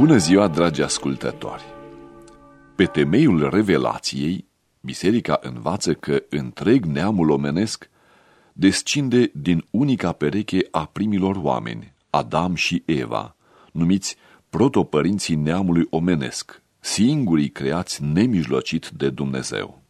Bună ziua, dragi ascultători! Pe temeiul revelației, biserica învață că întreg neamul omenesc descinde din unica pereche a primilor oameni, Adam și Eva, numiți protopărinții neamului omenesc, singurii creați nemijlocit de Dumnezeu.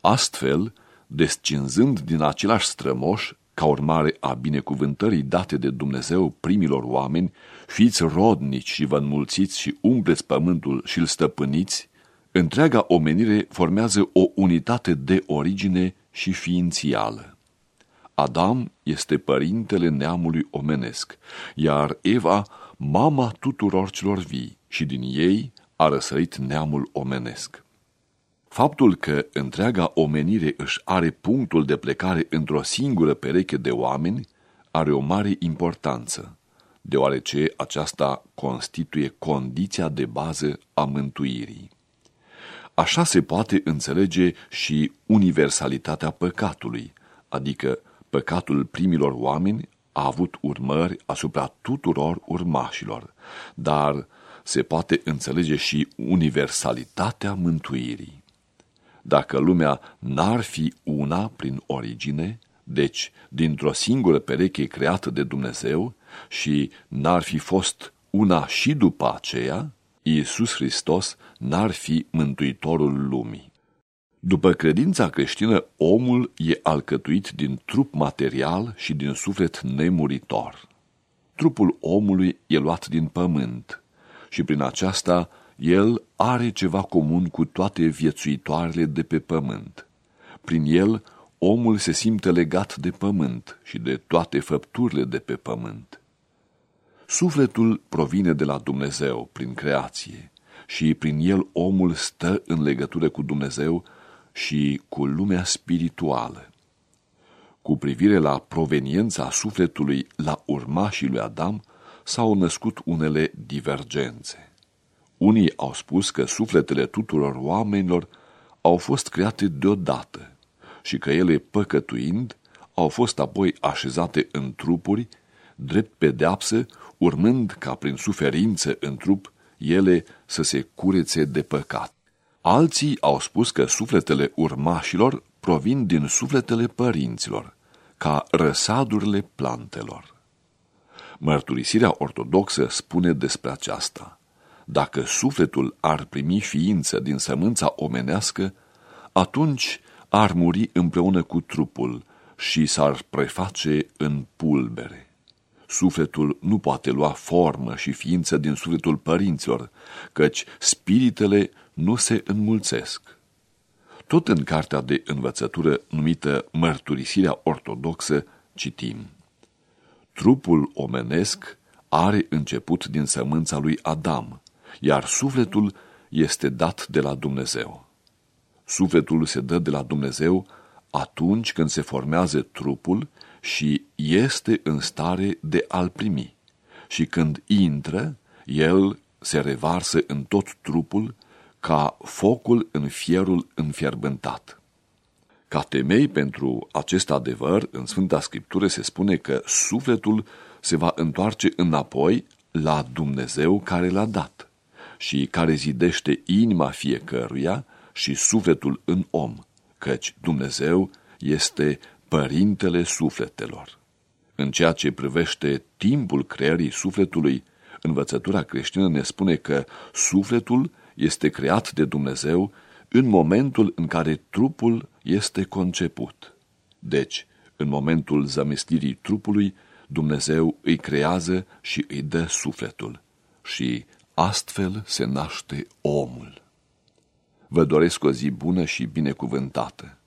Astfel, descinzând din același strămoș, ca urmare a binecuvântării date de Dumnezeu primilor oameni, fiți rodnici și vă înmulțiți și umpleți pământul și îl stăpâniți, întreaga omenire formează o unitate de origine și ființială. Adam este părintele neamului omenesc, iar Eva mama tuturor celor vii și din ei a răsărit neamul omenesc. Faptul că întreaga omenire își are punctul de plecare într-o singură pereche de oameni are o mare importanță, deoarece aceasta constituie condiția de bază a mântuirii. Așa se poate înțelege și universalitatea păcatului, adică păcatul primilor oameni a avut urmări asupra tuturor urmașilor, dar se poate înțelege și universalitatea mântuirii. Dacă lumea n-ar fi una prin origine, deci dintr-o singură pereche creată de Dumnezeu și n-ar fi fost una și după aceea, Iisus Hristos n-ar fi mântuitorul lumii. După credința creștină, omul e alcătuit din trup material și din suflet nemuritor. Trupul omului e luat din pământ și prin aceasta el are ceva comun cu toate viețuitoarele de pe pământ. Prin el, omul se simte legat de pământ și de toate făpturile de pe pământ. Sufletul provine de la Dumnezeu prin creație și prin el omul stă în legătură cu Dumnezeu și cu lumea spirituală. Cu privire la proveniența sufletului la urmașii lui Adam, s-au născut unele divergențe. Unii au spus că sufletele tuturor oamenilor au fost create deodată și că ele, păcătuind, au fost apoi așezate în trupuri, drept pedeapsă, urmând ca prin suferință în trup ele să se curețe de păcat. Alții au spus că sufletele urmașilor provin din sufletele părinților, ca răsadurile plantelor. Mărturisirea ortodoxă spune despre aceasta. Dacă sufletul ar primi ființă din sămânța omenească, atunci ar muri împreună cu trupul și s-ar preface în pulbere. Sufletul nu poate lua formă și ființă din sufletul părinților, căci spiritele nu se înmulțesc. Tot în cartea de învățătură numită Mărturisirea Ortodoxă citim Trupul omenesc are început din sămânța lui Adam, iar sufletul este dat de la Dumnezeu. Sufletul se dă de la Dumnezeu atunci când se formează trupul și este în stare de a-l primi. Și când intră, el se revarsă în tot trupul ca focul în fierul înfierbântat. Ca temei pentru acest adevăr, în Sfânta Scriptură se spune că sufletul se va întoarce înapoi la Dumnezeu care l-a dat și care zidește inima fiecăruia și sufletul în om, căci Dumnezeu este părintele sufletelor. În ceea ce privește timpul creării sufletului, învățătura creștină ne spune că sufletul este creat de Dumnezeu în momentul în care trupul este conceput. Deci, în momentul zămestirii trupului, Dumnezeu îi creează și îi dă sufletul. Și Astfel se naște omul. Vă doresc o zi bună și binecuvântată.